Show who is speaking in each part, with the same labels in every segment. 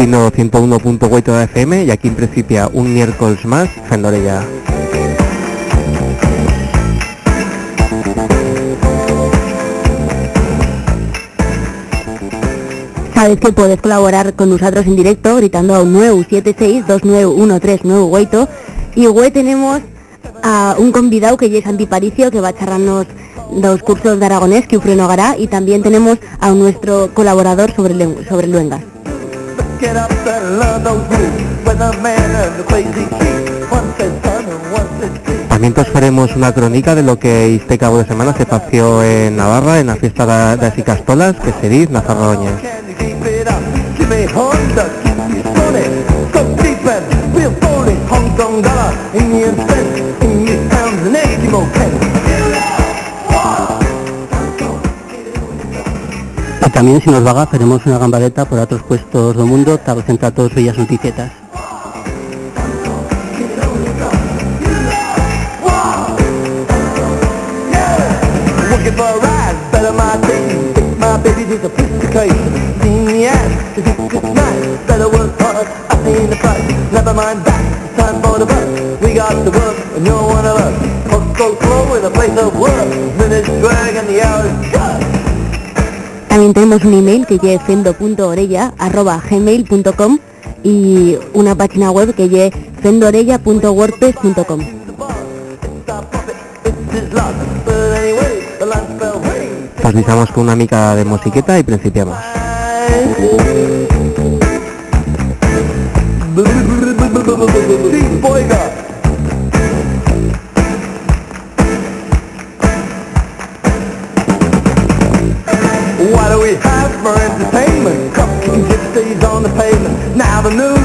Speaker 1: Platino 101.8 FM jakin printzipia un miércoles más, Fendoreia.
Speaker 2: Sabes que puedes colaborar con nosotros en directo gritando a un 976-291398 y hoy tenemos a un convidado que es Antiparicio que va a charlarnos los cursos de aragonés que ofrecen Nogará y también tenemos a nuestro colaborador sobre, sobre luengas
Speaker 3: get up and
Speaker 1: haremos una crónica de lo que este cabo de semana se paseó en Navarra en la fiesta de las Icastolas que se dice
Speaker 4: Nazarroña. También si nos vaga haremos una gambadeta por otros puestos del mundo, tal centrar todas ellas noticietas.
Speaker 2: También tenemos un email que es fendo.orella.gmail.com y una página web que es
Speaker 3: rings.
Speaker 1: Pasamos con una mica de musiqueta y principiamos.
Speaker 3: Steve Cupcake on the pavement. Now the news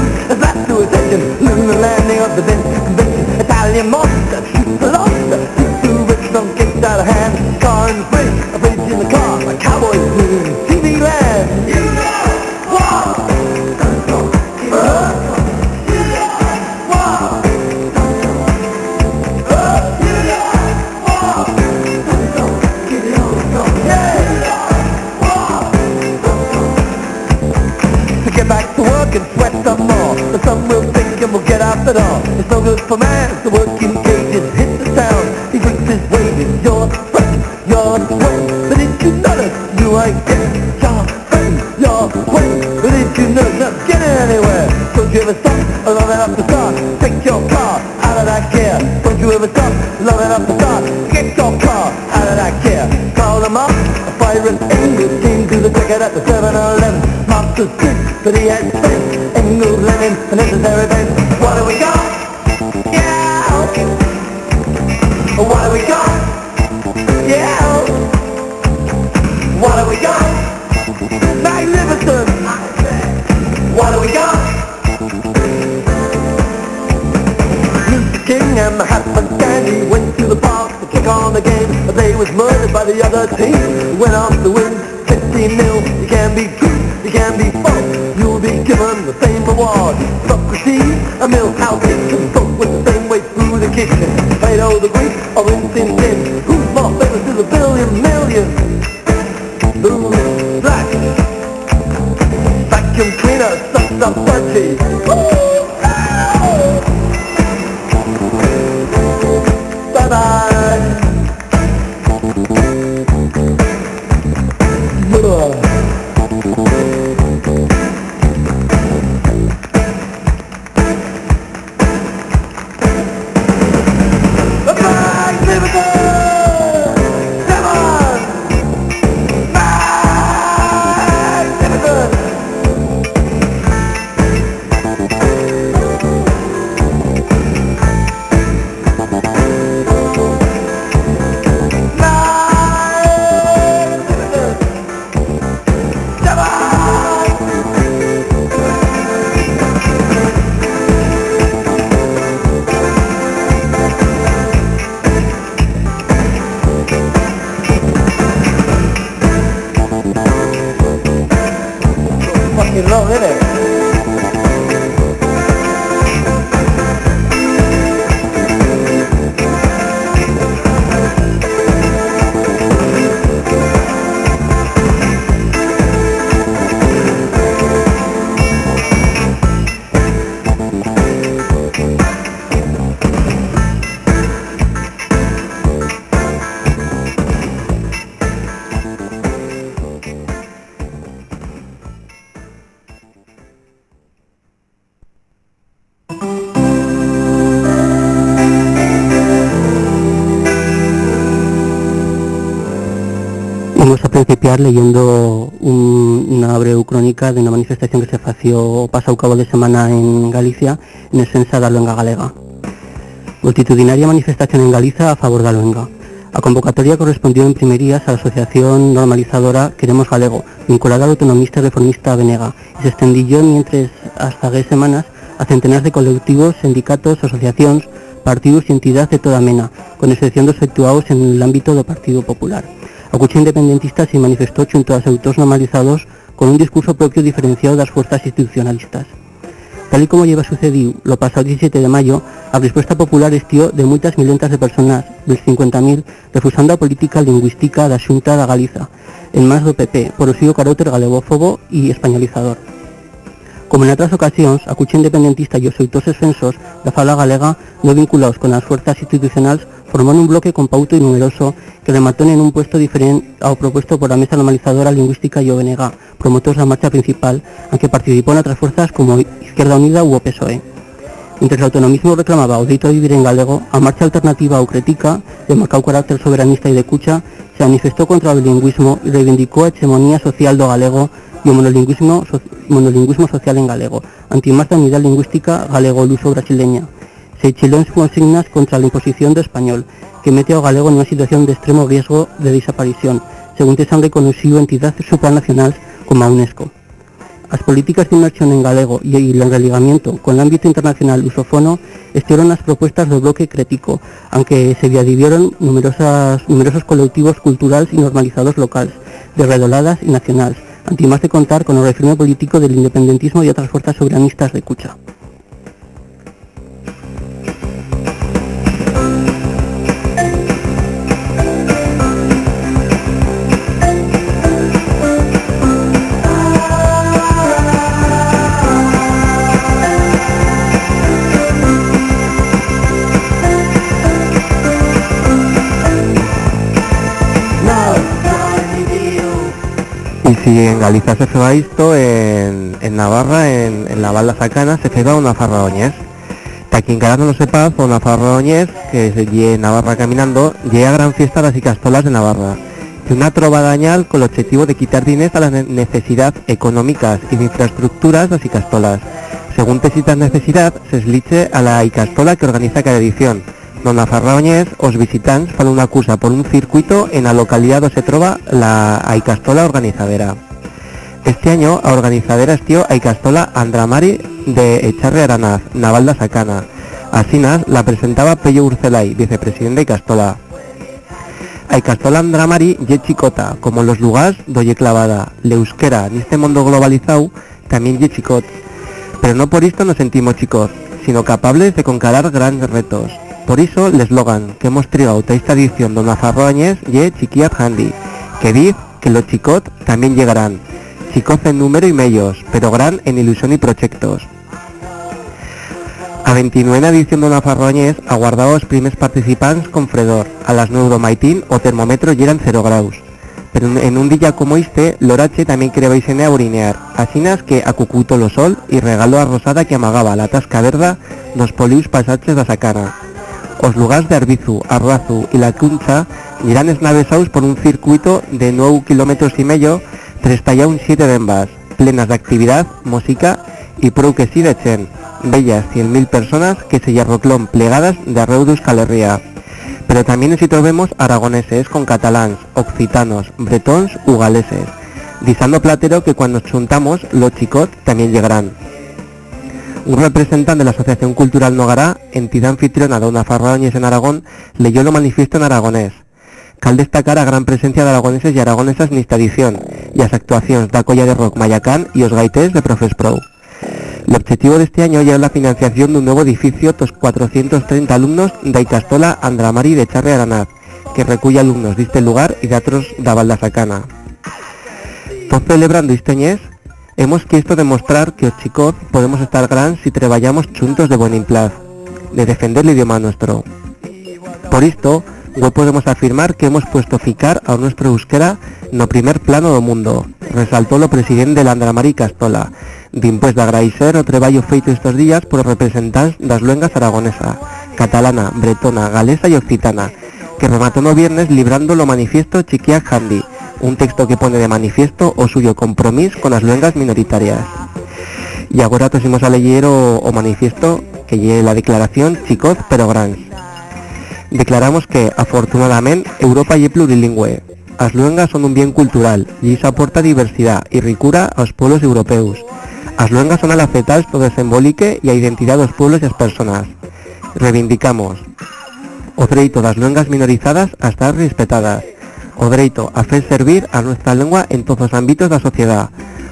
Speaker 3: to get back to work and sweat some more. The sun will sink and we'll get out the door. It's no good for man to work in cages. Hit the town, he brings his wages. Your friend, your friend, But did you notice you ain't getting your friend, your friend, But did you notice not getting anywhere? Don't you ever stop long enough to start? Take your car out of that gear. Don't you ever stop long enough to start? Get your car out of that gear. Call them up, a fire pirate English came to the ticket at the 7-Eleven. Marked the street that he had spent. Engels, Lenin, and necessary events. What do we got? Yeah! What do we got? Yeah! What do we got? Magnificent! What do we got? Mr. King and Mahatma Gandhi went to the park to kick on the game, they was murdered by the other team. Went off to win 15 nil. You can be true, you can be false. You'll be given the same reward. Socrates, a Milhouse can spoke with the same way through the kitchen. Plato the Greek or Rin
Speaker 4: Principiar leyendo un- una breve crónica de una manifestación que se fació pasado cabo de semana en Galicia en esencia da lengua galega.
Speaker 5: multitudinaria manifestación en Galiza a favor da luenga. A convocatoria correspondió en primerías a la Asociación Normalizadora Queremos Galego, vinculada al autonomista reformista Venega, y se extendió mientras hasta 10 semanas a centenares de colectivos, sindicatos, asociaciones, partidos y entidades de toda mena, con excepción dos efectuados en el ámbito del Partido Popular. A independentista se manifestó junto a autores normalizados con un discurso propio diferenciado de las fuerzas institucionalistas. Tal y como lleva sucedido lo pasado 17 de mayo, a respuesta popular estió de muchas milentas de personas, del 50.000, refusando a política lingüística da Xunta da Galiza, en más do PP, por o seu carácter galegófobo y españolizador. Como en otras ocasiones, a cucha independentista y os autores exensos da fala galega no vinculados con las fuerzas institucionales formaron un bloque compauto y numeroso que remató en un puesto diferente ao propuesto por la Mesa Normalizadora Lingüística y ONG, promotores la marcha principal, aunque participó en otras fuerzas como Izquierda Unida u PSOE. Mientras el autonomismo reclamaba o a vivir en galego, a marcha alternativa o crítica, de marcado carácter soberanista y de cucha, se manifestó contra el bilingüismo y reivindicó a hegemonía social do galego y o monolingüismo, monolingüismo social en galego, antimás da unidad lingüística galego-luso Se chiló en consignas contra la imposición de español, que mete ao galego en una situación de extremo riesgo de desaparición, según se han reconocido entidades supranacionales como a UNESCO. As políticas de inmersión en galego e el religamiento con el ámbito internacional lusofono estuvieron las propuestas del bloque crítico, aunque se adhirieron numerosas, numerosos colectivos culturales y normalizados locales, de redoladas y nacionales, antimás de contar con el refirme político del independentismo y otras fuerzas soberanistas de Cucha.
Speaker 1: Si en Galicia se feba esto, en, en Navarra, en, en la Valda Sacana, se feba una farra oñez. Que aquí en Cara no lo sepa, una farra que lle en Navarra caminando, llega gran fiesta de las Icastolas de Navarra. Y una trova dañal con el objetivo de quitar dinero a las ne- necesidades económicas y de infraestructuras de las Icastolas. Según te citas necesidad, se esliche a la Icastola que organiza cada edición. Don Farraoñez, os visitantes fan una cursa por un circuito en la localidad donde se trova la Icastola organizadera. Este año a organizadera estió a Icastola Andramari de Echarre Aranaz, Naval da Sacana. Asinas la presentaba Pello Urcelay, vicepresidente de Icastola. A Icastola Andramari ye chicota, como los lugares doye clavada. L'euskera, en este mundo globalizado, también ye chicot. Pero no por esto nos sentimos chicos, sino capables de concalar grandes retos. Por eso el eslogan que hemos triado a esta edición de Nafarroañez ye Chiquiat Handy, que dice que los chicot también llegarán. Chicos en número y medios, pero gran en ilusión y proyectos. A 29 edición de Nafarroañez aguardados primeros participantes con fredor. A las 9 do maitín o termómetro llegan 0 graus. Pero en- en un día como este, Lorache también quería irse a orinear. Asinas que acucuto lo sol y regaló a Rosada que amagaba la tasca verda dos polius pasaches da sacana. Os lugares de Arbizu, Arrazu y La Cuncha irán esnavesados por un circuito de 9 kilómetros y medio, trestallaun 7 bembas, plenas de actividad, música y prou que sí de chen. Bellas 100.000 personas que se yarroclón plegadas de arreu de Euskal Herria. Pero también si vemos aragoneses con catalans, occitanos, bretons u galeses. Disando platero que cuando nos juntamos, los chicot también llegarán. Un representante de la Asociación Cultural Nogará, entidad anfitriona de una Farraoñes en Aragón, leyó lo manifiesto en aragonés. Cal destacar a gran presencia de aragoneses y aragonesas en esta edición, y las actuaciones da Colla de Rock Mayacán y os gaités de Profes Pro. El objetivo de este año ya es la financiación de un nuevo edificio tos 430 alumnos de Icastola Andramari de Charre Aranaz, que recuye alumnos de este lugar y de otros de Valda Sacana. Todos celebrando este hemos quisto demostrar que os chicos podemos estar gran si trabajamos juntos de buen implaz, de defender el idioma nuestro. Por esto, hoy podemos afirmar que hemos puesto ficar a nuestro euskera no primer plano do mundo, resaltó lo presidente de la Andramari Castola, dimpués de agradecer o traballo feito estos días por representantes das luengas aragonesa, catalana, bretona, galesa y occitana, que remató no viernes librando lo manifiesto Chiquiac Handi, un texto que pone de manifiesto o suyo compromiso con las luengas minoritarias. Y ahora tosimos a leer o, manifiesto que lleve la declaración Chicoz pero grans. Declaramos que, afortunadamente, Europa y plurilingüe. As luengas son un bien cultural y eso aporta diversidad y ricura aos pueblos europeos. As luengas son alafetadas todo desembolique y a identidad dos pueblos y as personas. Reivindicamos o dereito das luengas minorizadas a estar respetadas, o dereito a hacer servir a nuestra lengua en todos los ámbitos de la sociedad,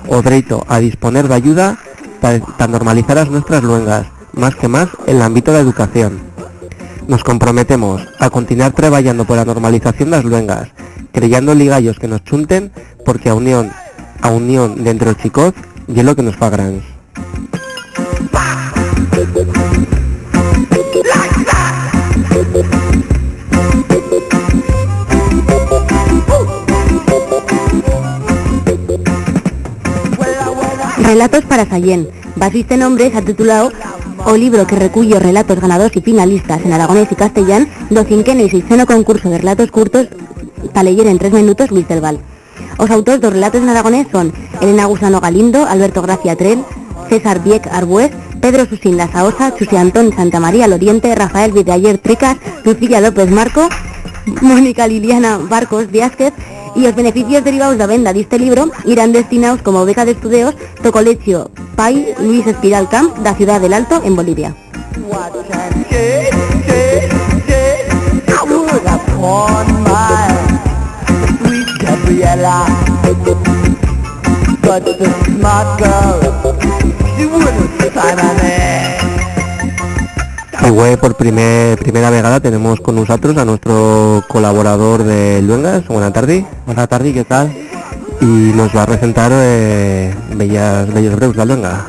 Speaker 1: o dereito a disponer de ayuda para normalizar as nuestras luengas, más que más en el ámbito de la educación. Nos comprometemos a continuar trabajando por la normalización de las luengas, creyendo ligallos que nos chunten, porque a unión, a unión dentro del chicos, y es lo que nos fa.
Speaker 2: Relatos para Sallén. Bajo este nombre ha titulado o libro que reculle relatos ganados y finalistas en aragonés y castellán do cinqueno y sexeno concurso de relatos curtos para leer en tres minutos Val. Os autores dos relatos en aragonés son Elena Gusano Galindo, Alberto Gracia Trel, César Vieck Arbuez, Pedro Susinda Saosa, Chusi Antón Santa María Loriente, Rafael Vidayer Tricas, Lucía López Marco, Mónica Liliana Barcos Viázquez y los beneficios derivados de la venda de este libro irán destinados como beca de to Colegio Pai Luis Espiral Camp da Ciudad del Alto en Bolivia.
Speaker 1: Y güey, por primer, primera vegada tenemos con nosotros a nuestro colaborador de Luengas. Buenas tardes.
Speaker 4: Buenas tardes, ¿qué tal?
Speaker 1: Y nos va a presentar eh, bellas, bellos breus la Luenga.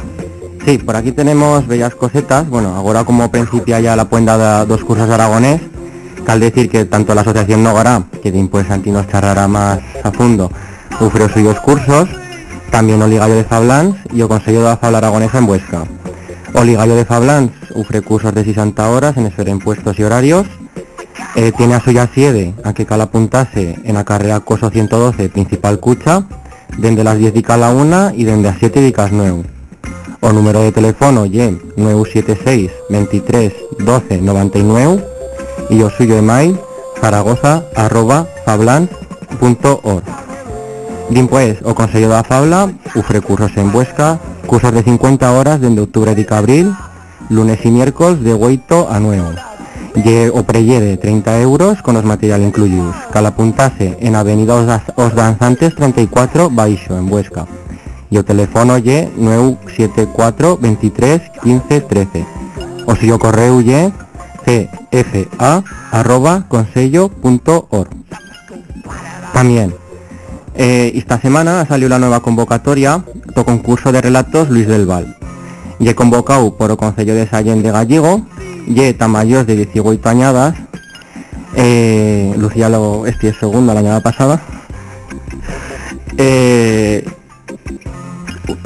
Speaker 4: Sí, por aquí tenemos bellas cosetas. Bueno, ahora como principia ya la puenda de dos cursos aragonés, cal decir que tanto la Asociación Nogara, que de pues Santi nos charrará más a fondo, ofrece suyos cursos, también o Ligallo de Fablans y o Consejo de la Fabla Aragonesa en Huesca. O Ligallo de Fablans ofrece cursos de 60 horas en esfera impuestos y horarios. Eh, tiene a suya siede a que cal apuntase en la carrera COSO 112 principal cucha, desde las 10 de la una y desde las 7 dicas 9. O número de teléfono y 976 23 12 99 y o suyo email zaragoza arroba fablans.org. Pues, o Consejo de la Fabla, ufre cursos en Huesca, cursos de 50 horas desde octubre de abril, lunes y miércoles de 8 a 9. Ye o preye de 30 euros con los materiales incluidos. Cal apuntase en Avenida Os, Os Danzantes 34 Baixo, en Huesca. Y o teléfono ye 974 23 15 13. O si o correo ye cfa arroba consello.org. También, eh, esta semana salió la nueva convocatoria do concurso de relatos Luis del Val. Y he convocado por o Concello de Sallén de Gallego, y tamayos de 18 añadas, eh, Lucía lo este es segundo la añada pasada. Eh,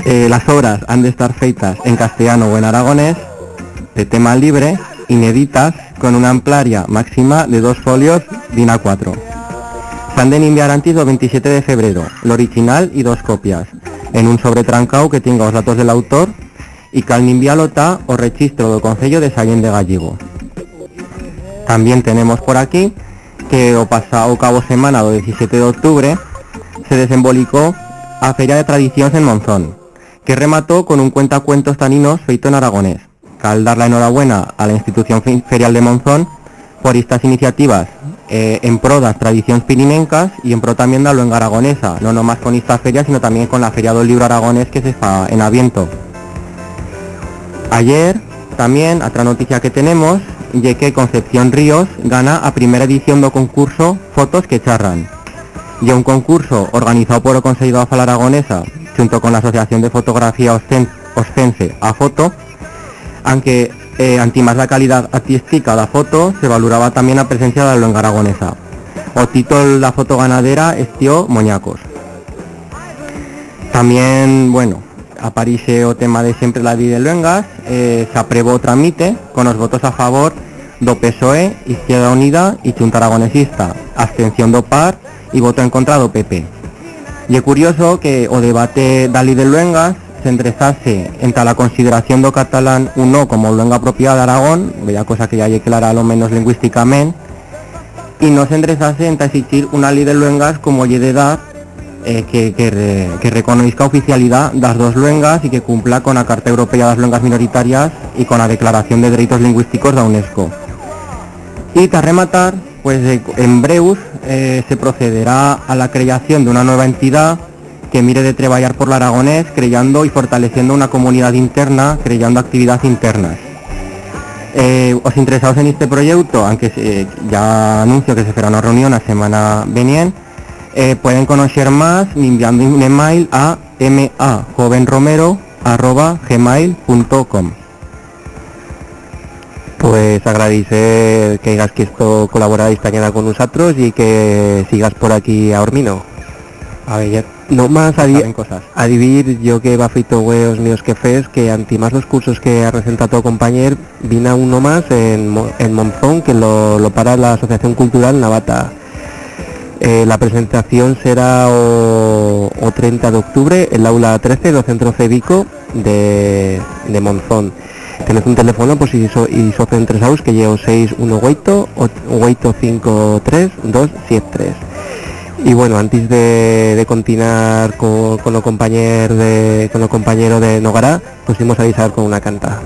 Speaker 4: eh, las obras han de estar feitas en castellano o en aragonés, de tema libre, inéditas, con una amplaria máxima de dos folios DIN A4. Se han de enviar antes del 27 de febrero, el original y dos copias, en un sobre trancao que tenga los datos del autor y que al enviarlo está o registro del Concello de Sallén de Gallego. También tenemos por aquí que o pasado cabo semana do 17 de octubre se desembolicó a Feria de Tradiciones en Monzón, que remató con un cuentacuentos taninos feito en aragonés. Cal dar la enhorabuena a la institución fe- ferial de Monzón por estas iniciativas eh, en pro das tradiciones pirinencas y en pro también de la luenga aragonesa, no nomás con esta feria, sino también con la feria del libro aragonés que se fa en Aviento. Ayer también, otra noticia que tenemos, y que Concepción Ríos gana a primera edición do concurso Fotos que charran. Y un concurso organizado por el Consejo de la Fala Aragonesa, junto con la Asociación de Fotografía Oscense a Foto, aunque eh, ante más la calidad artística de la foto, se valoraba también la presencia de la luenga aragonesa. O título la foto ganadera estió Moñacos. También, bueno, aparece o tema de siempre la vida de Luengas, eh, se aprobó o tramite con los votos a favor do PSOE, Izquierda Unida y Junta Aragonesista, abstención do PAR y voto en contra do PP. Y es curioso que o debate da ley de Luengas se enderezase entre la consideración do catalán un no como luenga propiedad de Aragón, bella cosa que ya lle clara lo menos lingüísticamente,
Speaker 3: y no se endrezase en exigir una ley de luengas como lle de edad eh, que, que, re, que reconozca oficialidad das dos luengas y que cumpla con la Carta Europea de las Luengas Minoritarias y con la Declaración de Derechos Lingüísticos de la UNESCO. Y para rematar, pues eh, en Breus eh, se procederá a la creación de una nueva entidad que mire de trabajar por el aragonés, creando y fortaleciendo una comunidad interna, creando actividades internas. Eh, os interesados en este proyecto, aunque se- ya anuncio que se fará una reunión la semana veniente, eh, pueden conocer más enviando un email a majovenromero.gmail.com Pues agradecer que digas que esto colaboráis esta mañana con nosotros y que sigas por aquí a Ormino. A ver, ya no más a, di-
Speaker 4: Saben cosas.
Speaker 3: a dividir yo que va feito huevos míos que fes, que anti más los cursos que ha presentado compañero, vino uno más en, en Monzón, que lo, lo para la Asociación Cultural Navata. Eh, la presentación será o, o 30 de octubre en la aula 13 del Centro Cevico de, de Monzón. Tenés un teléfono por si so, y sos interesados que llevo 618 853 273. Y bueno, antes de, continuar con, con los compañeros de con los de Nogará, íbamos a avisar con una canta.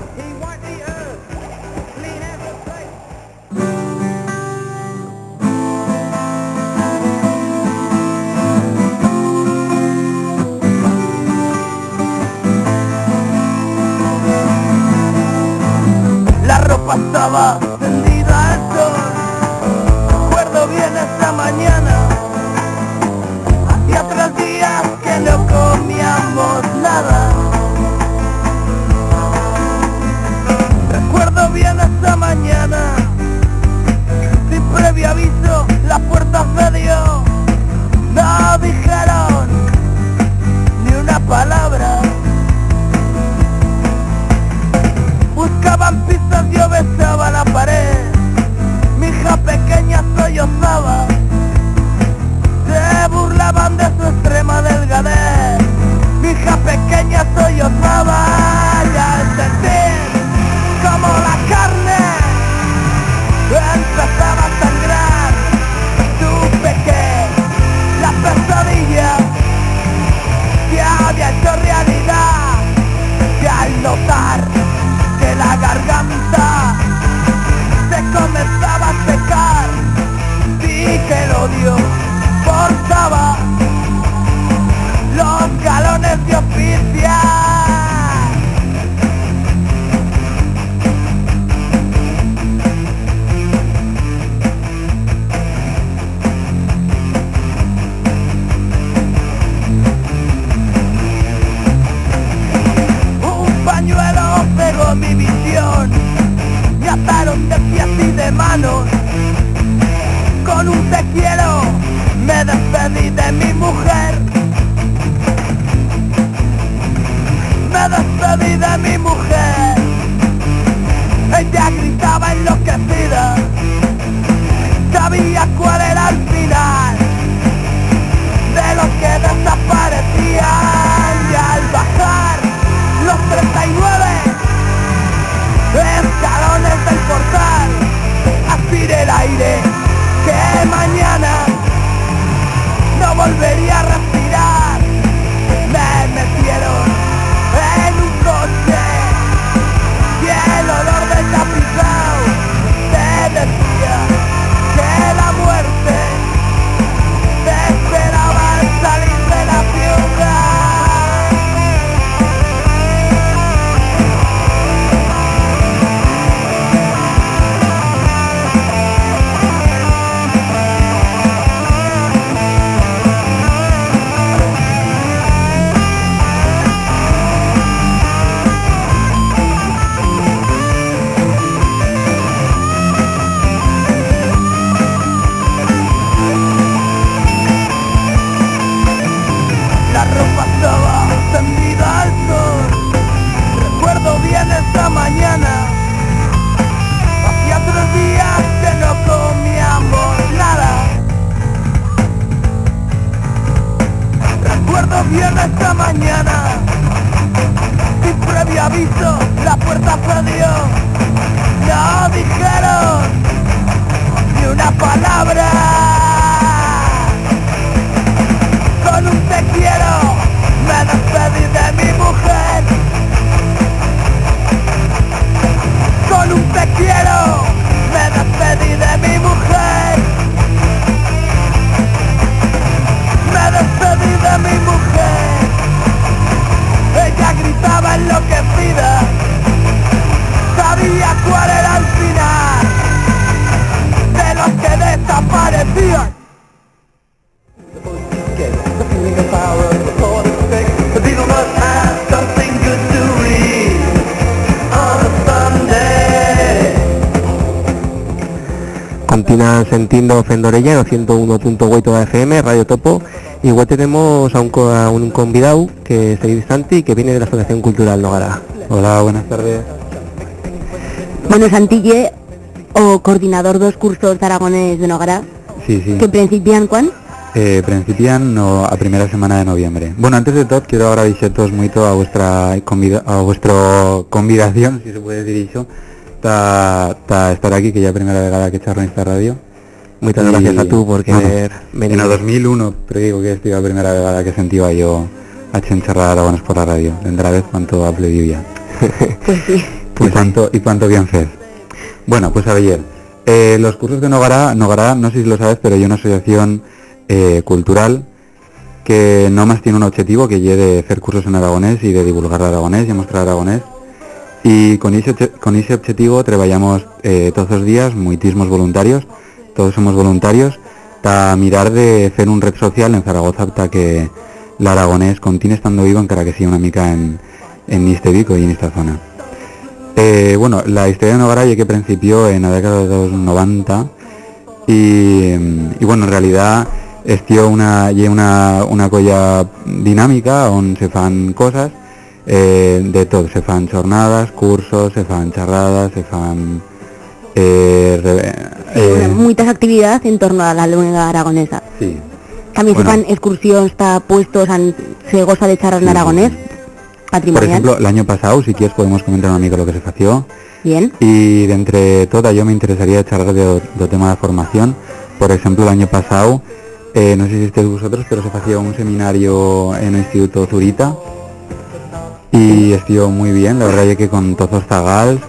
Speaker 6: esta mañana. Sin previo aviso, la puerta perdió. No dijeron ni una palabra.
Speaker 1: Cantina Sentindo Fendorellano 101.8 FM, Radio Topo igual tenemos a un, convidado que es Edith Santi que viene de la Asociación Cultural Nogara.
Speaker 7: Hola, buenas tardes.
Speaker 2: Bueno, Santille, o coordinador dos cursos aragones de Nogara,
Speaker 7: Sí, sí.
Speaker 2: que principian quan?
Speaker 7: Eh, principian no, a primera semana de noviembre. Bueno, antes de todo quiero agradeceros mucho a vuestra convida, a vuestro convidación, si se puede decir eso, ta, ta estar aquí, que ya es primera vegada que charro en esta radio.
Speaker 1: Muchas
Speaker 7: Y,
Speaker 1: gracias a tú por querer venir.
Speaker 7: En el 2001, pero digo que esta es la primera vegada que sentía yo a charrar aragones por la radio. Vendrá vez cuánto ha plebido ya.
Speaker 2: Pues sí.
Speaker 7: y cuánto y cuánto bien fez. Bueno, pues a ver, eh, los cursos de Nogará, Nogará, no sé si lo sabes, pero hay una asociación eh, cultural que no más tiene un objetivo que lleve de hacer cursos en aragonés y de divulgar aragonés y mostrar aragonés. Y con ese, con ese objetivo trabajamos eh, todos los días, muitismos voluntarios, todos somos voluntarios, para mirar de hacer un red social en Zaragoza para que el aragonés continúe estando vivo, encara que sea una mica en, en este Vico y en esta zona. Eh, bueno, la historia de Nogara ya que principió en la década de los 90 y, y bueno, en realidad estió una, una, una colla dinámica donde se fan cosas eh, de todo, se fan jornadas, cursos, se fan charradas, se fan... Eh, re- eh,
Speaker 2: Bueno, muchas actividades en torno a la lengua aragonesa.
Speaker 7: sí,
Speaker 2: También
Speaker 7: Bueno.
Speaker 2: se fan excursiones, está puestos, se goza de charlas en
Speaker 7: Sí, sí,
Speaker 2: aragonés,
Speaker 7: por ejemplo, el año pasado, si quieres podemos comentar un amigo lo que se fació.
Speaker 2: Bien.
Speaker 7: Y de entre todas yo me interesaría charlar de, de tema de formación. Por ejemplo, el año pasado, eh, no sé si estéis vosotros, pero se hacía un seminario en el Instituto Zurita y estuvo muy bien, la verdad es que con todos los zagals,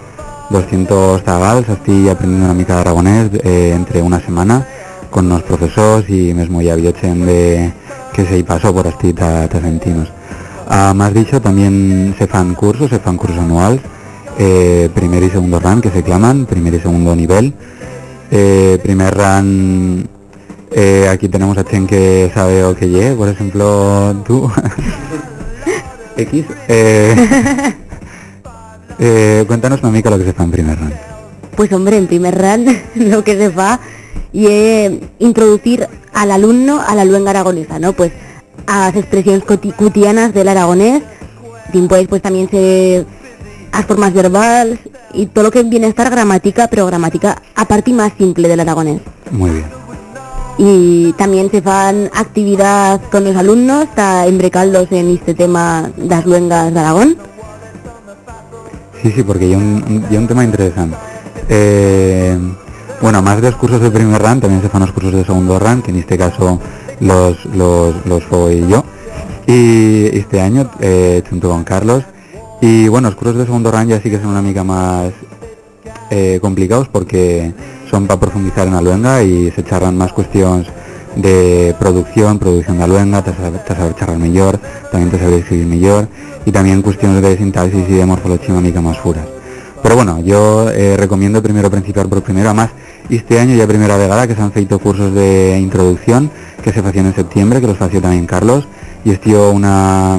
Speaker 7: 200 zagals, estoy aprendiendo una mica de aragonés eh, entre una semana con los profesores y mesmo ya viochen de que se pasó por así ta, ta sentinos. Ah, más dicho, también se fan cursos, se fan cursos anuales, eh, primer y segundo run que se claman, primer y segundo nivel. Eh, primer run, eh, aquí tenemos a Chen que sabe o que ye, por ejemplo, tú. X. Eh, eh, cuéntanos una mica lo que se fa en primer run.
Speaker 2: Pues hombre, en primer run lo que se fa y es introducir al alumno a la lengua aragonesa, ¿no? Pues a las expresiones coti- cotidianas del aragonés, después pues también se las formas verbales y todo lo que viene a estar gramática, pero gramática a parte más simple del aragonés.
Speaker 7: Muy bien.
Speaker 2: Y también se fan actividad con los alumnos, está embrecaldos en este tema de las luengas de Aragón.
Speaker 7: Sí, sí, porque hay un, un, hay un tema interesante. Eh, bueno, más de los cursos de primer run, también se fan los cursos de segundo run, que en este caso los, los, los soy yo. Y este año, eh, junto con Carlos. Y bueno, los cursos de segundo run ya sí que son una mica más eh, complicados porque son para profundizar en la luenga y se charran más cuestiones de producción, producción de luenga, te saber, saber charrar mejor, también te saber escribir mejor y también cuestiones de sintaxis y de morfología una mica más furas. Pero bueno, yo eh, recomiendo primero principiar por primero, además este año ya primera vegada que se han feito cursos de introducción que se hacían en septiembre, que los hacía también Carlos y estuvo una,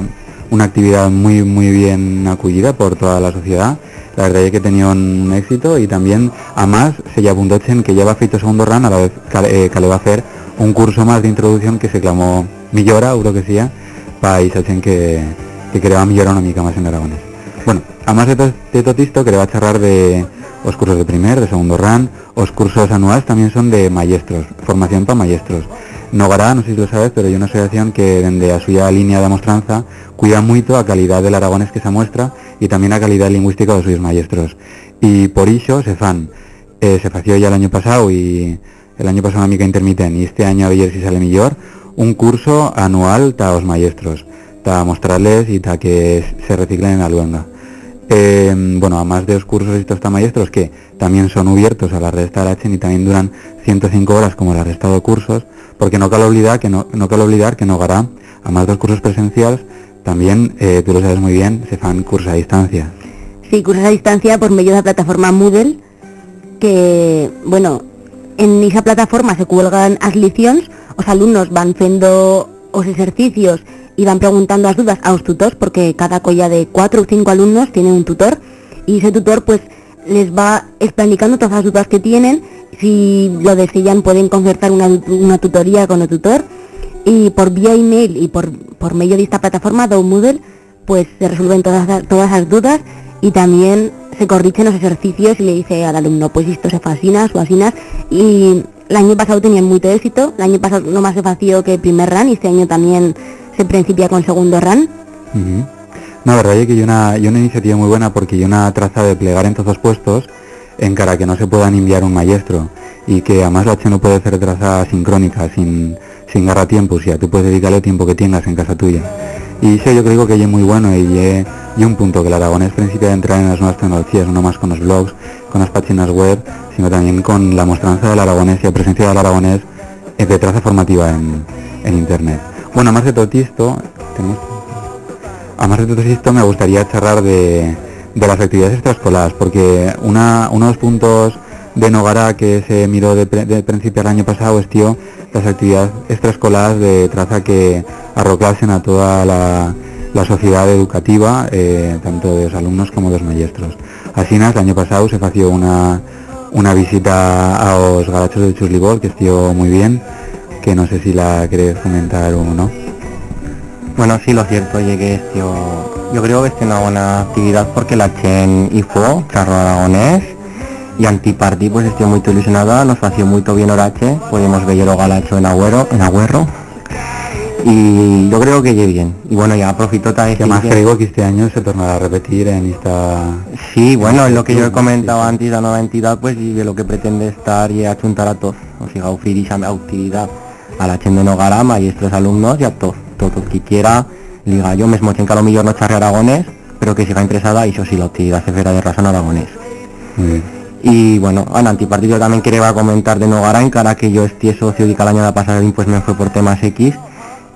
Speaker 7: una actividad muy muy bien acogida por toda la sociedad. La verdad es que tenía un éxito y también además se ya apuntó en que ya va feito segundo run a la vez que, eh, le va a hacer un curso más de introducción que se clamó millora, euro que sea para Isachen que, que quería millorar una mica más en aragonés. Bueno, además de, to, de esto que le va a charlar de los cursos de primer, de segundo run los cursos anuales también son de maestros formación para maestros Nogará, no sé si lo sabes, pero hay una asociación que desde a suya línea de mostranza cuida mucho a calidad del aragonés que se muestra y también a calidad lingüística de sus maestros. Y por eso se fan. Eh, se fació ya el año pasado y el año pasado una mica intermitente y este año a ver si sale mejor un curso anual para los maestros, para mostrarles y para que se reciclen en la luenga. Eh, bueno, además de cursos estos para maestros que también son abiertos a la resta de la y también duran 105 horas como el resto de cursos, porque no cabe olvidar que no, no cabe olvidar que Nogará, además de los cursos presenciales, también, eh, tú lo sabes muy bien, se fan cursos a distancia.
Speaker 2: Sí, cursos a distancia por medio de la plataforma Moodle, que, bueno, en esa plataforma se cuelgan las lecciones, los alumnos van haciendo los ejercicios y van preguntando las dudas a los tutores, porque cada colla de cuatro o cinco alumnos tiene un tutor, y ese tutor pues les va explicando todas las dudas que tienen si lo desean pueden concertar una, una tutoría con el tutor y por vía email y por, por medio de esta plataforma Do Moodle pues se resuelven todas, todas las dudas y también se corrigen los ejercicios y le dice al alumno pues esto se fascina, o asinas y el año pasado tenían mucho éxito, el año pasado no más se vacío que primer run y este año también se principia con segundo run.
Speaker 7: Ujú. No, la verdad es que hay una, hay una iniciativa muy buena porque hay una traza de plegar en todos los puestos en cara que no se puedan enviar un maestro y que además la H no puede hacer traza sincrónica, sin, sin garra tiempo, o sea, tú puedes dedicarle el tiempo que tengas en casa tuya. Y eso yo creo que es muy bueno y y un punto que el aragonés principia de entrar en las nuevas tecnologías, no más con los blogs, con las páginas web, sino también con la mostranza del aragonés y la presencia del aragonés de traza formativa en, en internet. Bueno, más de todo esto, tenemos Además de todo esto me gustaría charlar de, de las actividades extraescolares, porque una, uno de los puntos de Nogara que se miró de, pre- de principio del año pasado es, tío, las actividades extraescolares de traza que arrocasen a toda la, sociedad educativa, eh, tanto de los alumnos como de los maestros. Así, el año pasado se hizo una, una visita a los garachos de Chuslibol, que estuvo muy bien, que no sé si la querés comentar o no.
Speaker 4: Bueno, sí, lo cierto, llegué este, yo creo que es una buena actividad porque la Chen IFO, Charro Aragonés, y Antiparty pues estoy muy ilusionada, nos hacía muy bien Orache, podemos ver lo galacho en Agüero, en Agüerro, y yo creo que llegué bien. Y bueno, ya profito también
Speaker 7: Que más creo que este año se tornará a repetir en esta...
Speaker 4: Sí, bueno, es lo que yo he comentado antes, la nueva entidad, pues y de lo que pretende estar y achuntar a todos, o sea, ofrecer esa actividad a la Chen de Nogara, maestros, alumnos y a todos, todo el que quiera, liga yo mismo en lo millor no charre aragonés, pero que siga interesada y eso sí, la actividad se verá de razón aragonés.
Speaker 7: Bien.
Speaker 4: Y bueno, en antipartido también quería comentar de Nogara, en cara que yo esté socio y que el año pasado pues me fue por temas X,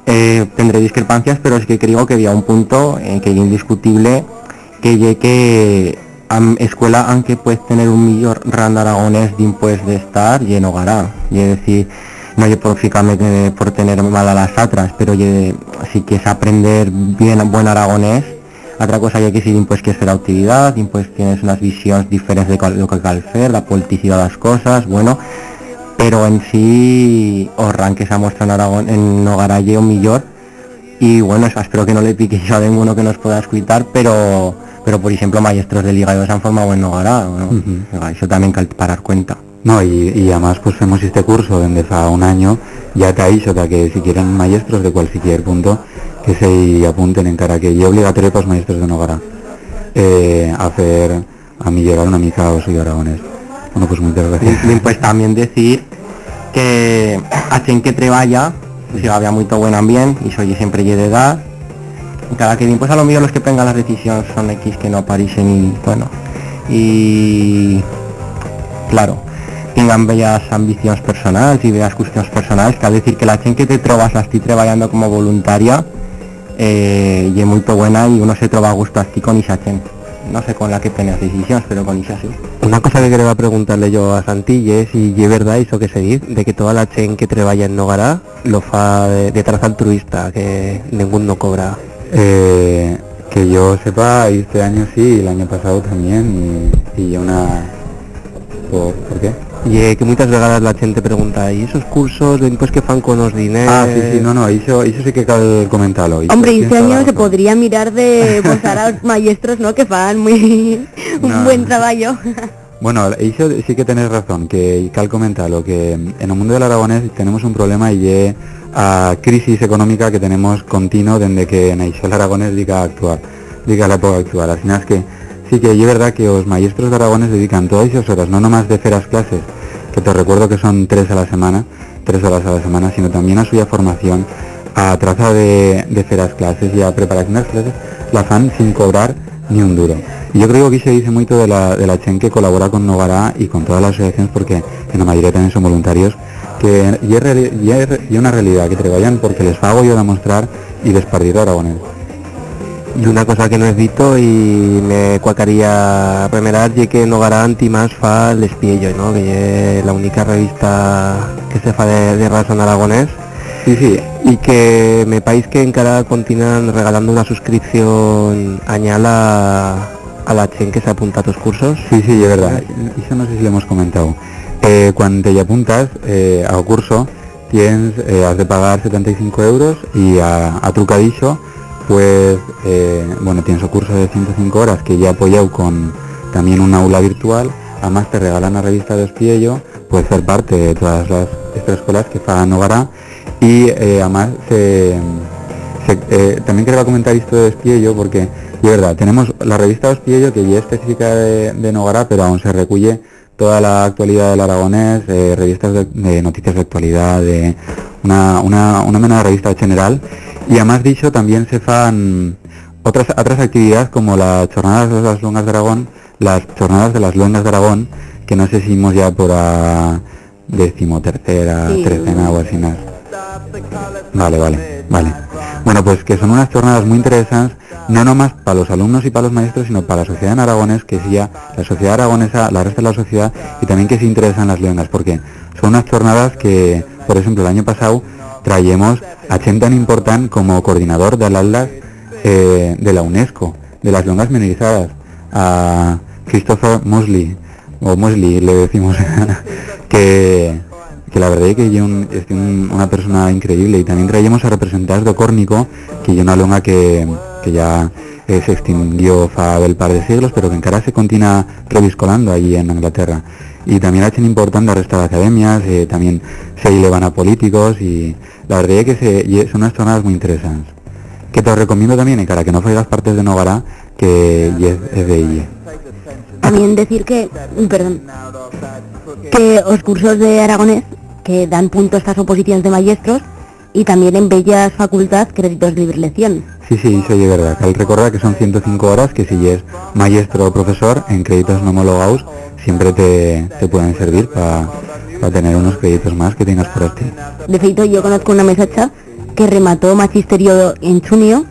Speaker 4: eh, tendré discrepancias, pero es que creo que había un punto eh, que es indiscutible que que am escuela aunque puedes tener un millón rand aragonés de impuestos de estar y en hogará y es decir no yo por fíjame por tener mal a las otras pero si quieres aprender bien buen aragonés. Otra cosa ya que si pues que hacer la actividad pues tienes unas visiones diferentes de lo que cal hacer la politicidad de las cosas bueno. Pero en sí os ranques a mostrar en Aragón en Nogaralle un millón. Y bueno espero que no le pique yo a ninguno que nos pueda escuchar pero pero por ejemplo maestros de Liga 2 se han formado en Nogara ¿no? Eso también cal parar cuenta
Speaker 7: No, y, y además pues hemos este curso desde hace un año, ya te aviso de que si quieren maestros de cualquier punto, que se apunten en cara que es obligatorio para los maestros de Nogara eh, hacer a millorar una mica o soy aragonés. Bueno, pues muchas gracias.
Speaker 4: Bien, pues también decir que hacen que treballa, si había muy buen ambiente y soy siempre de edad. Cada que bien, pues a lo mejor los que tengan las decisiones son X que no aparecen y bueno. Y claro, tengan bellas ambiciones personales y bellas cuestiones personales, que al decir que la gente que te trovas la estoy trabajando como voluntaria eh, y es muy buena y uno se trova a gusto así con esa gente. No sé con la que tenías decisiones, pero con esa sí.
Speaker 1: Una cosa que quería preguntarle yo a Santilli es si es verdad eso que se dice, de que toda la chen que treballa en Nogara lo fa de, de traza altruista, que ningún no cobra.
Speaker 7: Eh, que yo sepa, este año sí, y el año pasado también, y, y una... ¿Por, ¿por qué?
Speaker 1: Y eh, que muchas veces la gente pregunta, ¿y esos cursos después que fan con los dineros?
Speaker 7: Ah, sí, sí, no, no, eso, eso sí que cal comentarlo.
Speaker 2: Hombre, este año se
Speaker 7: razón.
Speaker 2: podría mirar de mostrar a los maestros, ¿no? Que fan muy un
Speaker 7: No.
Speaker 2: buen trabajo.
Speaker 7: Bueno, eso sí que tenés razón, que cal comentarlo, que en el mundo del aragonés tenemos un problema y es a crisis económica que tenemos continuo desde que en el aragonés diga actuar, diga la época actual. Al final es que sí que es verdad que los maestros de aragonés dedican todas esas horas, no nomás de hacer las clases, que te recuerdo que son tres a la semana, tres horas a la semana, sino también a suya formación, a traza de, de clases y a preparación las clases, la fan sin cobrar ni un duro. Y yo creo que aquí se dice mucho de la, de la Chen que colabora con Nogara y con todas las asociaciones porque en la mayoría también son voluntarios que y es, una realidad que trabajan porque les hago yo demostrar y despartir aragonés.
Speaker 1: Y una cosa que no he visto y me cuacaría remerar y que Nogara anti más fa el despiello, ¿no? Que es la única revista que se fa de, de razón aragonés
Speaker 7: Sí, sí,
Speaker 1: y que me país que en cara continúan regalando una suscripción añal a, la chen que se apunta a tus cursos.
Speaker 7: sí, sí, es verdad. Eso no sé si lo hemos comentado. Eh, cuando te apuntas eh, ao curso, tienes, eh, has de pagar 75 euros y a, a trucadillo, pues, eh, bueno, tienes un curso de 105 horas que ya apoyado con también una aula virtual, además te regalan la revista de Espiello, puedes ser parte de todas las extraescolas que fan Nogará y eh, además se, se- eh, también quería comentar esto de Espiello porque de verdad tenemos la revista de que ya es específica de, de Nogará pero aún se recuye toda la actualidad del aragonés, eh, revistas de, de noticias de actualidad, de una, una, una mena de revista general y además dicho también se fan otras otras actividades como las jornadas de las luengas de Aragón, las jornadas de las luengas de Aragón, que no sé si hemos ya por a decimotercera,
Speaker 2: Sí.
Speaker 7: trecena o así más. Vale, vale, vale. Bueno, pues que son unas jornadas muy interesantes, no nomás para los alumnos y para los maestros, sino para la sociedad en aragonés, que sí ya la sociedad aragonesa, la resta de la sociedad, y también que se interesan las lenguas, porque son unas jornadas que, por ejemplo, el año pasado traíamos a Chen tan importante como coordinador de las eh, de la UNESCO, de las lenguas minorizadas, a Christopher Mosley, o Mosley le decimos, que, que la verdad es que es, un- es un- una persona increíble y también traíamos a representantes de Córnico, que es una lengua que, ya eh, se extinguió fa del par de siglos, pero que en cara se continúa reviscolando allí en Inglaterra. Y también hacen importante de academias, eh, también se elevan a políticos y la verdad es que se, son unas jornadas muy interesantes. Que te recomiendo también, en cara que no faigas partes de Nogará, que es, es de IE.
Speaker 2: También decir que, perdón, que los cursos de aragonés que dan puntos a estas oposiciones de maestros y también en bellas facultad créditos de libre lección.
Speaker 7: Sí, sí, eso es verdad. Cal recordar que son 105 horas que si es maestro o profesor en créditos no homologados siempre te, te pueden servir para tener unos créditos más que tengas por ti.
Speaker 2: De feito, yo conozco una mesacha que remató magisterio en junio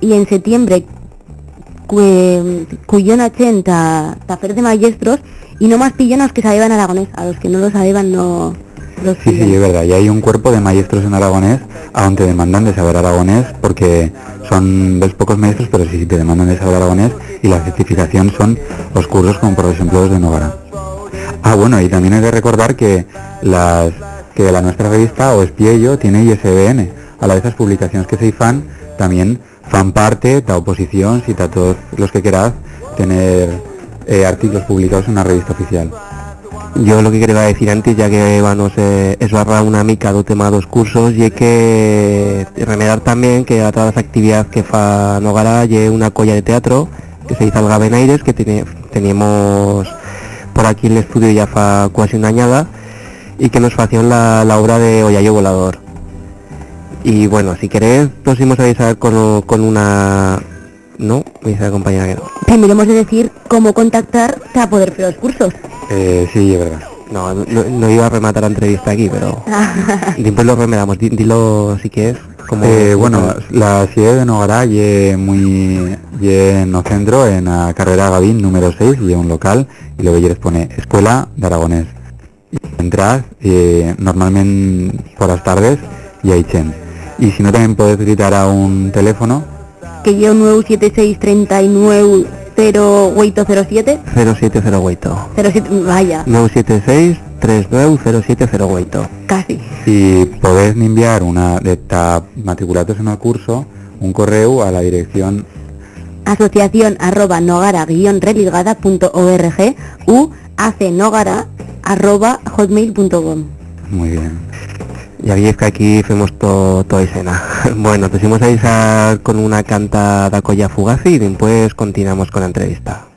Speaker 2: y en septiembre cu- cuyó una ta, ta fer de maestros y no más los que sabían aragonés, a los que no lo sabían no
Speaker 7: Sí, sí, es verdad. Y hay un cuerpo de maestros en aragonés a donde te demandan de saber aragonés porque son dos pocos maestros, pero sí, te demandan de saber aragonés y la certificación son los cursos como por ejemplo los de Novara. Ah, bueno, y también hay que recordar que las que la nuestra revista o Espiello tiene ISBN. A la vez las publicaciones que se fan también fan parte, ta oposición, si ta todos los que queráis tener eh, artículos publicados en una revista oficial.
Speaker 1: Yo lo que quería decir antes, ya que vamos eh, esbarrar una mica do tema dos cursos, y que remedar también que a todas las actividades que fa Nogara lle una colla de teatro que se hizo al Gabenaires, que tiene- teníamos por aquí el estudio ya fa casi una añada y que nos facían la, la obra de Oyayo Volador. Y bueno, si queréis, nos a avisar con, con una... No, me dice la compañera que no.
Speaker 2: Primero hemos de decir cómo contactar para poder hacer los cursos.
Speaker 7: Eh, sí, es verdad.
Speaker 1: No, no, no iba a rematar la entrevista aquí, pero... Y después lo remedamos, di- dilo si quieres. Como,
Speaker 7: Eh, bueno, la sede de Nogará y muy ye en no centro, en la carrera Gavín número 6, y un local, y luego ya les pone Escuela de Aragonés. Y entras eh, normalmente por las tardes y hay chen. Y si no también puedes gritar a un teléfono,
Speaker 2: que yo 976 39 0807
Speaker 1: 0708.
Speaker 2: 07, vaya,
Speaker 1: 976 390708.
Speaker 2: casi.
Speaker 7: y podés enviar una de ta matriculados en el curso, un correo a la dirección
Speaker 2: Asociación arroba nogara guion religada.org u acnogara arroba hotmail.com.
Speaker 7: muy bien.
Speaker 1: Ya veis que aquí hacemos todo toda escena. Bueno, te íbamos a con una canta da colla fugaz y después continuamos con la entrevista.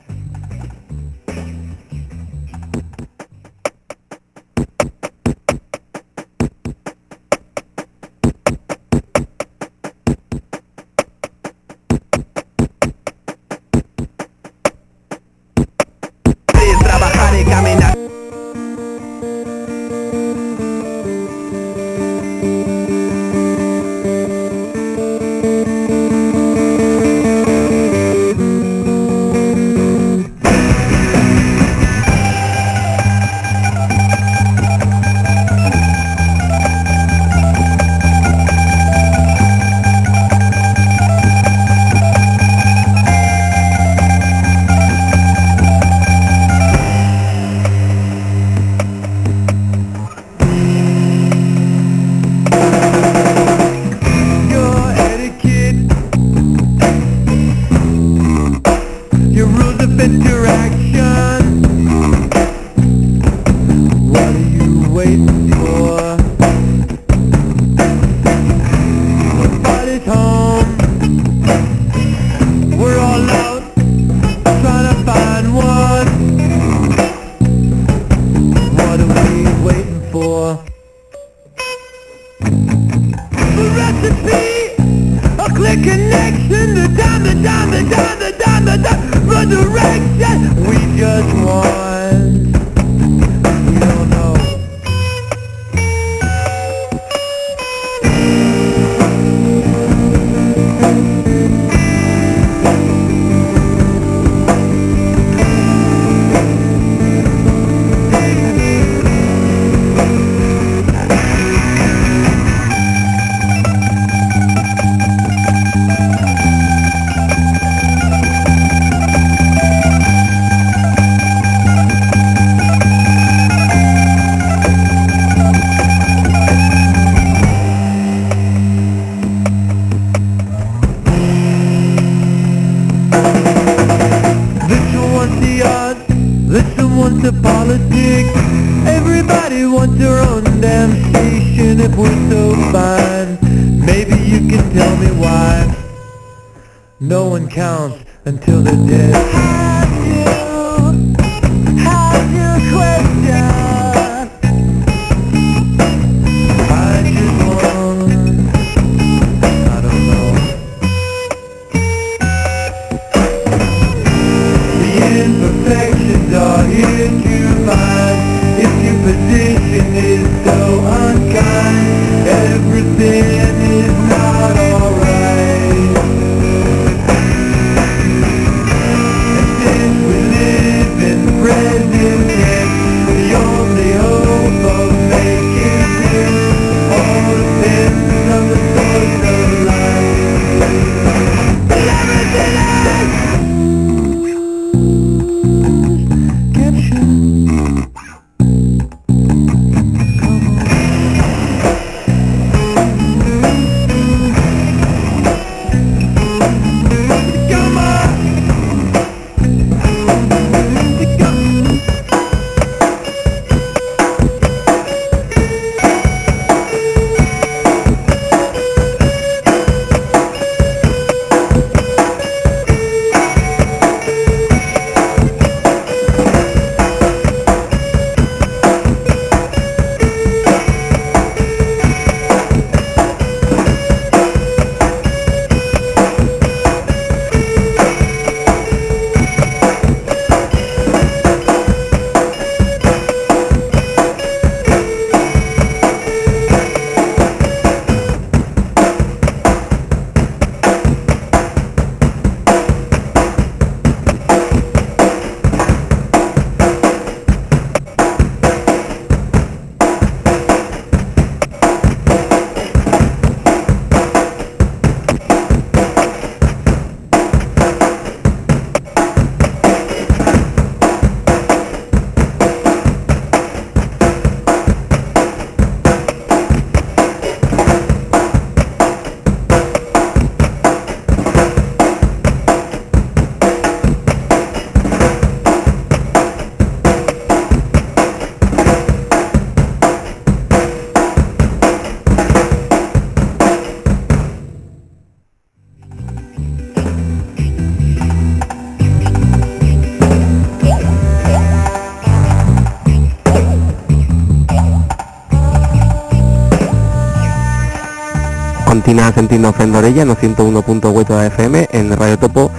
Speaker 1: Continúa sentindo Fendorella no 101.8 da FM en Radio Topo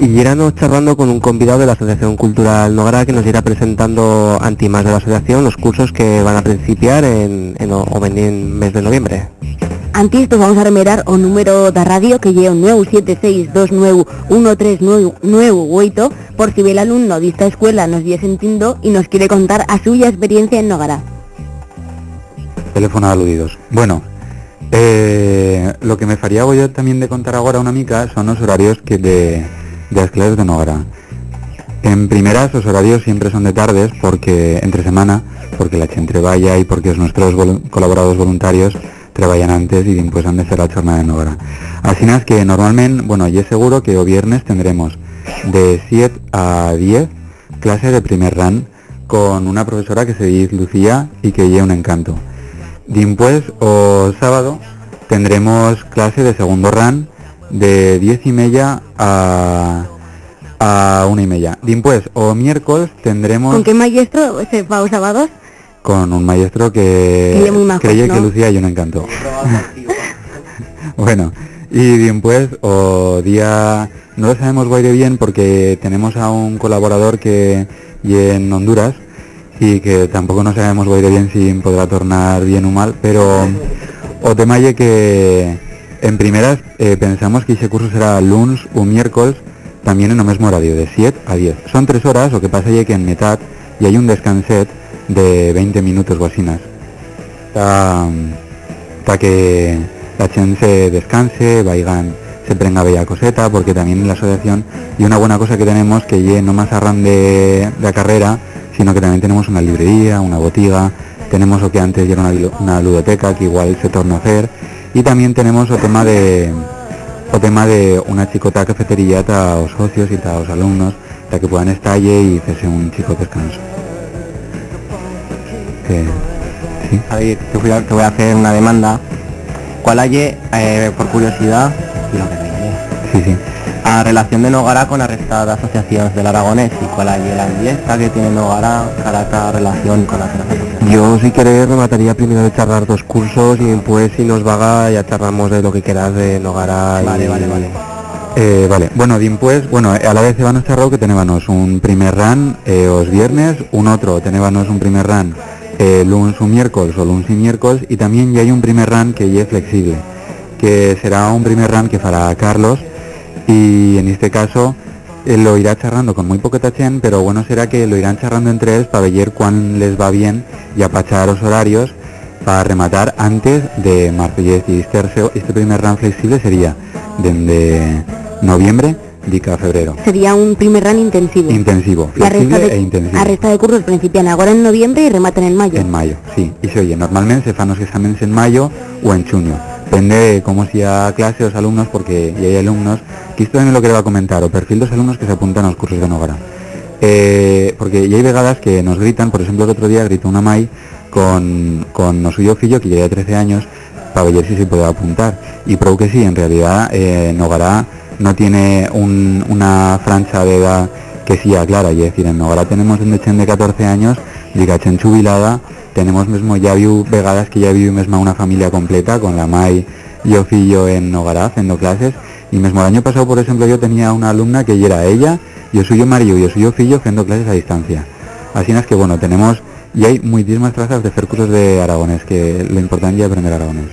Speaker 1: y iremos charlando con un convidado de la Asociación Cultural Nogara que nos irá presentando ante más de la asociación los cursos que van a principiar en, en o, o en el mes de noviembre.
Speaker 2: Antes pues vamos a remerar o número da radio que lleva 976291398 por si el alumno de esta escuela nos viene sentindo y nos quiere contar a suya experiencia en Nogara.
Speaker 7: Teléfono aludidos. Bueno, eh, lo que me faría yo también de contar ahora una mica son los horarios que de, de las clases de Nogara. En primeras, los horarios siempre son de tardes, porque entre semana, porque la gente vaya y porque os nuestros vol- colaboradores voluntarios trabajan antes y después han de hacer la jornada de Nogara. Así es que normalmente, bueno, y es seguro que o viernes tendremos de 7 a 10 clases de primer run con una profesora que se dice Lucía y que lleva un encanto. Dimpués o sábado tendremos clase de segundo RAN de 10 y media a, a una y media. Dimpués o miércoles tendremos
Speaker 2: ¿Con qué maestro se va los sábados?
Speaker 7: con un maestro que creía que. Lucía y un encanto. bueno, y después o día no lo sabemos guaire bien porque tenemos a un colaborador que y en Honduras y que tampoco no sabemos guaire bien si podrá tornar bien o mal, pero o temalle que en primeras eh, pensamos que ese curso será lunes o miércoles también en el mismo horario, de 7 a 10. Son tres horas, lo que pasa es que en mitad y hay un descanset de 20 minutos o asinas para que la gente se descanse, vayan, se prenga bella coseta, porque también en la asociación y una buena cosa que tenemos que ye no más arran de la carrera, sino que también tenemos una librería, una botiga, tenemos lo que antes era una, ludoteca que igual se torna a hacer, y también tenemos el tema de o tema de una chicota cafetería a los socios y a los alumnos para que puedan estar y hacerse un chico descanso. Que- sí.
Speaker 1: Te voy, a, te voy a hacer una demanda. ¿Cuál hay, eh, por curiosidad, y lo que te
Speaker 7: Sí, sí.
Speaker 1: A relación de Nogara con la resta de asociaciones del Aragonés y cuál hay la ambienta que tiene Nogara cara a esta relación con las asociaciones? Yo si queréis remataría primero de charlar dos cursos y después si nos vaga ya charlamos de lo que quieras de Nogara y...
Speaker 7: Vale, vale, vale. Eh, vale, bueno, dimpués, bueno, a la vez van a cerrado que tenébanos un primer run eh, os viernes, un otro tenébanos un primer run eh, lunes o miércoles o lunes y miércoles y también ya hay un primer run que ya es flexible, que será un primer run que fará Carlos y en este caso eh, lo irá charrando con muy poquita chen, pero bueno será que lo irán charrando entre ellos para ver cuán les va bien y apachar los horarios para rematar antes de marzo. Y este, este primer run flexible sería desde noviembre dica a febrero.
Speaker 2: Sería un primer run intensivo.
Speaker 7: Intensivo,
Speaker 2: La resta,
Speaker 7: flexible
Speaker 2: de,
Speaker 7: e intensivo.
Speaker 2: la resta de cursos principian ahora en noviembre y rematan en mayo.
Speaker 7: En mayo, sí. Y se oye, normalmente se fan los exámenes en mayo o en junio. Depende de cómo sea clase los alumnos, porque ya hay alumnos, que esto también lo que le va a comentar, o perfil de los alumnos que se apuntan a los cursos de Nogara. Eh, porque ya hay vegadas que nos gritan, por ejemplo el otro día gritó una Mai con, con no suyo fillo que lleva 13 años para ver si se puede apuntar. Y creo que sí, en realidad eh, Nogara no tiene un- una francha de edad que sí aclara, y es decir, en Nogara tenemos chen de 14 años, diga chen jubilada, tenemos mismo ya viu vegadas que ya viu misma una familia completa con la Mai y o fillo en Nogara haciendo clases. Y mismo el año pasado por ejemplo yo tenía una alumna que ya era ella y el suyo marido y el suyo fillo haciendo clases a distancia. Así es que bueno tenemos y hay muchísimas trazas de hacer cursos de aragonés que lo importante es aprender aragonés.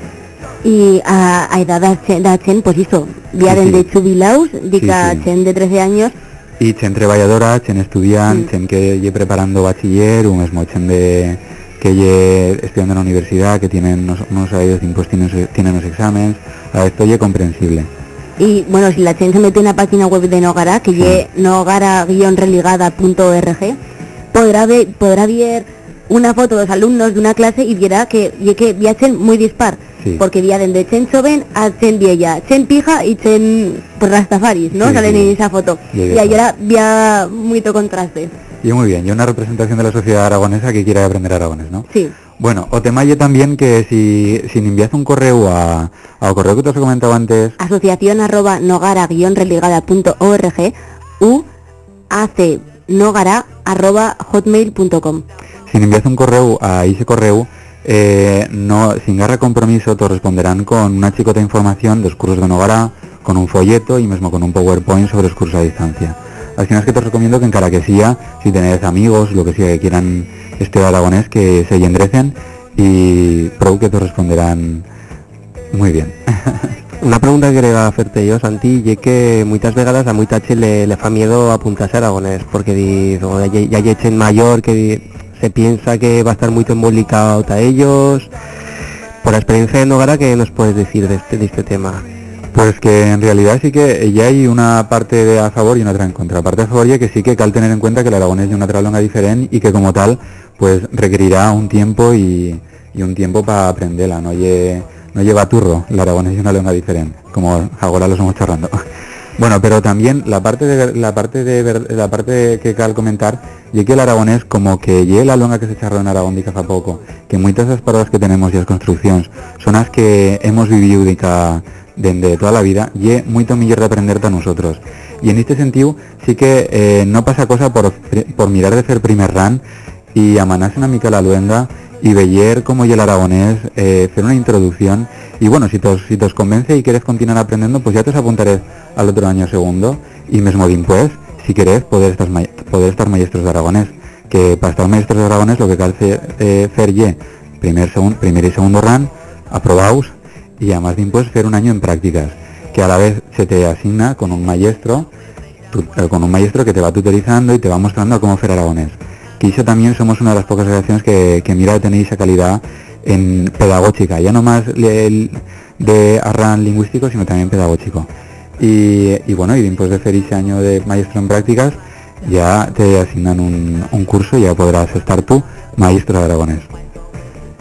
Speaker 2: Y a, a edad de chen, pues eso, vía
Speaker 7: Sí, sí.
Speaker 2: de jubilaus, dica
Speaker 7: Sí,
Speaker 2: chen de 13 años,
Speaker 7: y chen treballadora, chen estudiant,
Speaker 2: Mm.
Speaker 7: chen que lle preparando bachiller, un mismo chen de que lle estudiando en la universidad, que tienen unos, unos horarios pues tienen, tienen los exámenes, a esto ye comprensible.
Speaker 2: y bueno, si la chen se mete en la página web de Nogara, que es nogara-religada.org, podrá ver, podrá ver una foto de los alumnos de una clase y verá que, que viajen muy dispar.
Speaker 7: Sí.
Speaker 2: Porque viajen de chen joven a chen vieja, chen pija y chen pues, rastafaris, ¿no?
Speaker 7: Sí,
Speaker 2: Salen
Speaker 7: sí.
Speaker 2: en esa foto.
Speaker 7: Y
Speaker 2: era vía mucho contraste.
Speaker 7: Y muy bien, y una representación de la sociedad aragonesa que quiere aprender aragonés, ¿no?
Speaker 2: Sí.
Speaker 7: Bueno, o temalle también que si, si envías un correo a, al correo que te os he comentado antes,
Speaker 2: asociación arroba nogara-religada.org u ac nogara arroba hotmail.com
Speaker 7: si envías un correo a ese correo, eh, no, sin garra compromiso te responderán con una chicota información de los cursos de Nogara, con un folleto y mismo con un PowerPoint sobre los cursos a distancia. Así es que te recomiendo que en cara que sea, si tenéis amigos, lo que sea que quieran estudiar aragonés, que se endrecen y pro que te responderán muy bien.
Speaker 1: Una pregunta que quería hacerte yo, Santi, y que muchas vegadas a mucha le, le fa miedo apuntarse a Aragonés, porque di, o ya, ya hay en mayor que se piensa que va a estar muy embolicado a ellos. Por la experiencia de Nogara, ¿qué nos puedes decir de este, de este tema?
Speaker 7: Pues que en realidad sí que ya hay una parte de a favor y una otra en contra. La parte a favor ya que sí que cal tener en cuenta que el aragonés es una otra longa diferente y que como tal pues requerirá un tiempo y, y un tiempo para aprenderla. No, lle- no lleva turro, el aragonés es una longa diferente, como ahora lo estamos charlando. Bueno, pero también la parte de la parte de la parte que cal comentar y que el aragonés como que lle la longa que se charró en Aragón dica fa poco, que muchas de las palabras que tenemos y las construcciones son las que hemos vivido dica desde toda la vida y mucho mejor de aprender a nosotros. Y en este sentido sí que eh, no pasa cosa por, por mirar de hacer primer run y amanarse una mica la luenga y ver cómo y el aragonés, eh, hacer una introducción y bueno, si te, si te os convence y quieres continuar aprendiendo, pues ya te os apuntaré al otro año segundo y mismo bien pues, si querés, poder estar, poder estar maestros de aragonés, que para estar maestros de aragonés lo que cal eh, fer ye primer, segun, primer y segundo run, aprobaos y además bien pues hacer un año en prácticas, que a la vez se te asigna con un maestro tu- eh, con un maestro que te va tutorizando y te va mostrando cómo hacer aragonés. Que eso también somos una de las pocas generaciones que, que mira de tener esa calidad en pedagógica, ya no más el- de arran lingüístico, sino también pedagógico. Y, y bueno, y después de hacer ese año de maestro en prácticas, ya te asignan un, un curso y ya podrás estar tú maestro de aragonés.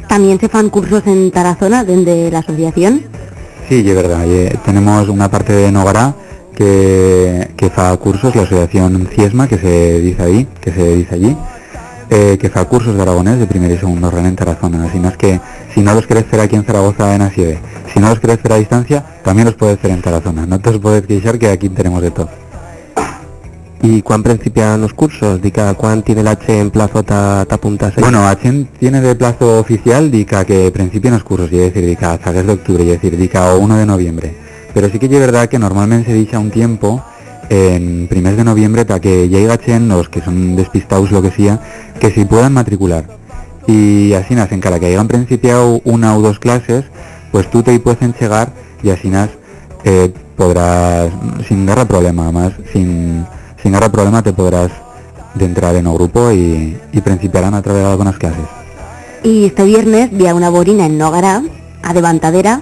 Speaker 2: También se fan cursos en Tarazona, desde la asociación.
Speaker 7: Sí, es verdad. eh, tenemos una parte de Nogara que, que fa cursos, la asociación Ciesma, que se dice ahí, que se dice allí, eh, que fa cursos de aragonés de primer y segundo ran en Tarazona. Así es que si no los querés hacer aquí en Zaragoza en Asiede, si no los querés hacer a distancia, también los puedes hacer en Tarazona. No te os podéis queixar que aquí tenemos de todo.
Speaker 1: ¿Y cuán principian los cursos? Dica, ¿cuán tiene el H en plazo ta, ta apuntas?
Speaker 7: Bueno, Achen tiene de plazo oficial dica que principien los cursos, y es decir, dica a finales de octubre, y es decir, dica o 1 de noviembre. Pero sí que es verdad que normalmente se dice un tiempo en primeros de noviembre para que lleguen los que son despistados lo que sea, que se puedan matricular. Y así nacen, cada que hayan principiado una o dos clases, pues tú te puedes llegar y así nas, eh, podrás, sin garra problema, además, sin, sin garra problema te podrás de entrar en un grupo y, y principiarán a través de algunas clases.
Speaker 2: Y este viernes vi una borina en Nogara, a Devantadera,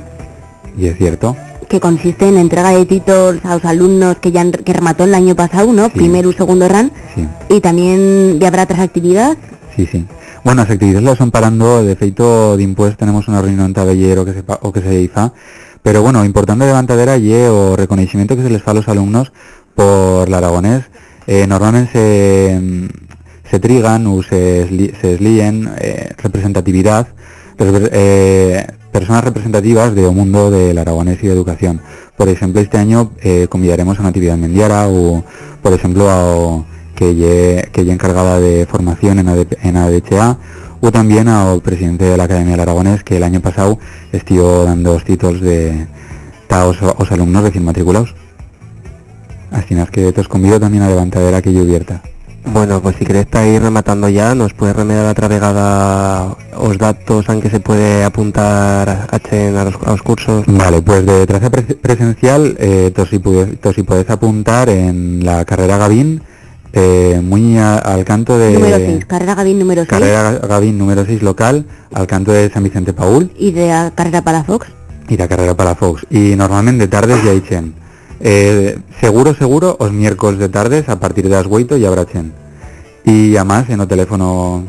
Speaker 7: Y es cierto,
Speaker 2: que consiste en entrega de títulos a los alumnos que ya que remató el año pasado, ¿no?
Speaker 7: Sí.
Speaker 2: Primero y segundo ran.
Speaker 7: sí,
Speaker 2: Y también ya habrá otras actividades.
Speaker 7: sí, sí. Bueno, las actividades las son parando, de feito de impuestos tenemos una reunión en tabellero que se, o que se hizo, pero bueno, importante de levantadera y o reconocimiento que se les fa a los alumnos por el aragonés, eh, normalmente se, se trigan o se, se eslíen eh, representatividad, repre- eh, personas representativas del mundo del aragonés y de educación. Por ejemplo, este año eh, convidaremos a Natividad Mendiara o, por ejemplo, a que lle, que lle encargada de formación en, ADP en ADHA o también al presidente de la Academia del Aragonés que el año pasado estuvo dando los títulos de a os, os alumnos recién matriculados. Así que te os convido también a levantadera que yo abierta.
Speaker 1: Bueno, pues si queréis estar ahí rematando ya, nos puede remediar a otra vegada os datos en que se puede apuntar H a los, a los cursos.
Speaker 7: Vale, pues de traza pre- presencial, eh, tú si puedes, tú si puedes apuntar en la carrera Gavín, eh, muy a- al canto de...
Speaker 2: Número 6, carrera Gavín número 6.
Speaker 7: Carrera Gavín número 6 local, al canto de San Vicente Paul
Speaker 2: Y de la carrera Palafox.
Speaker 7: y la carrera para Fox. Y normalmente de tardes ya hay chen. Eh, seguro, seguro, os miércoles de tardes a partir de las 8 ya habrá chen. Y además en el teléfono...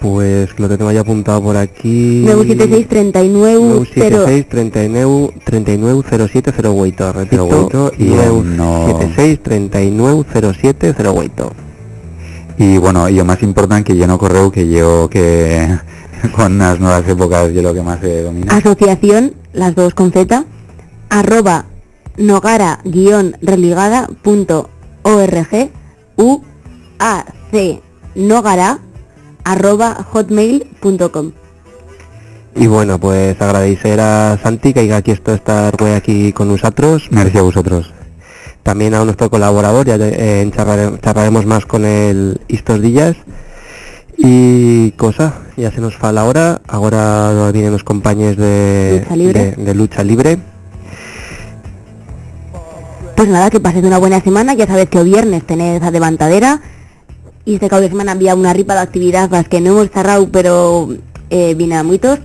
Speaker 1: Pues lo que tengo ya apuntado por aquí...
Speaker 2: 976 39 0
Speaker 1: 976 39 39 0708 repito
Speaker 7: 08 y el no-
Speaker 1: 976 39 0708
Speaker 7: Y bueno, y lo más importante que yo no correo que yo que con las nuevas épocas yo lo que más se domina.
Speaker 2: Asociación, las dos con Z, arroba nogara-religada.org u a c nogara arroba hotmail.com
Speaker 1: y bueno pues agradecer a Santi que haya aquí esto estar hoy aquí con nosotros.
Speaker 7: Merci a vosotros.
Speaker 1: también a nuestro colaborador ya eh, charlare- charlaremos más con él estos días. Y cosa ya se nos fa la hora. Ahora vienen los compañeros de
Speaker 2: Lucha libre.
Speaker 1: de- de lucha libre
Speaker 2: Pues nada, que pases una buena semana, ya sabes que el viernes tenés a levantadera y este cabo de semana había una ripa de actividades que no hemos cerrado pero eh, vine a muchos.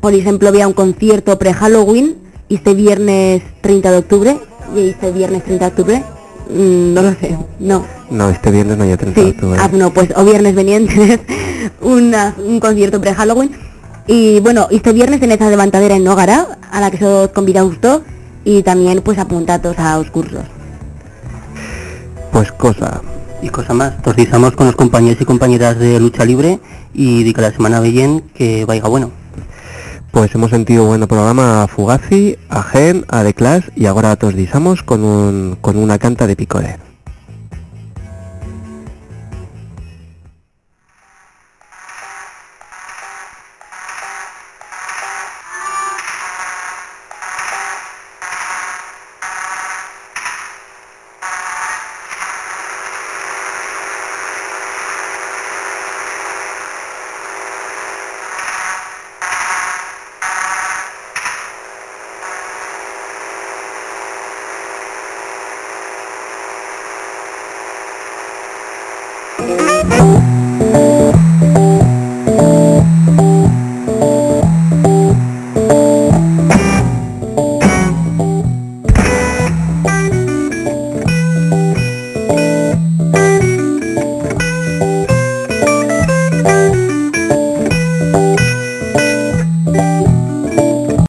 Speaker 2: Por ejemplo, había un concierto pre-Halloween este viernes 30 de octubre y este viernes 30 de octubre mm, no lo sé, no.
Speaker 1: no este viernes no hay 30 de octubre.
Speaker 2: ah, no, pues o viernes venían una- un concierto pre-Halloween. Y bueno, este viernes tenés a levantadera en Nogara, a la que os convidamos todos. Y también pues apuntados a los cursos.
Speaker 1: Pues cosa,
Speaker 5: Y cosa más, nos disamos con los compañeros y compañeras de lucha libre y de que la semana veien que vaya bueno.
Speaker 1: pues hemos sentido bueno programa a Fugazi, a Gen, a The Clash y ahora todos disamos con, un, con una canta de Picoret.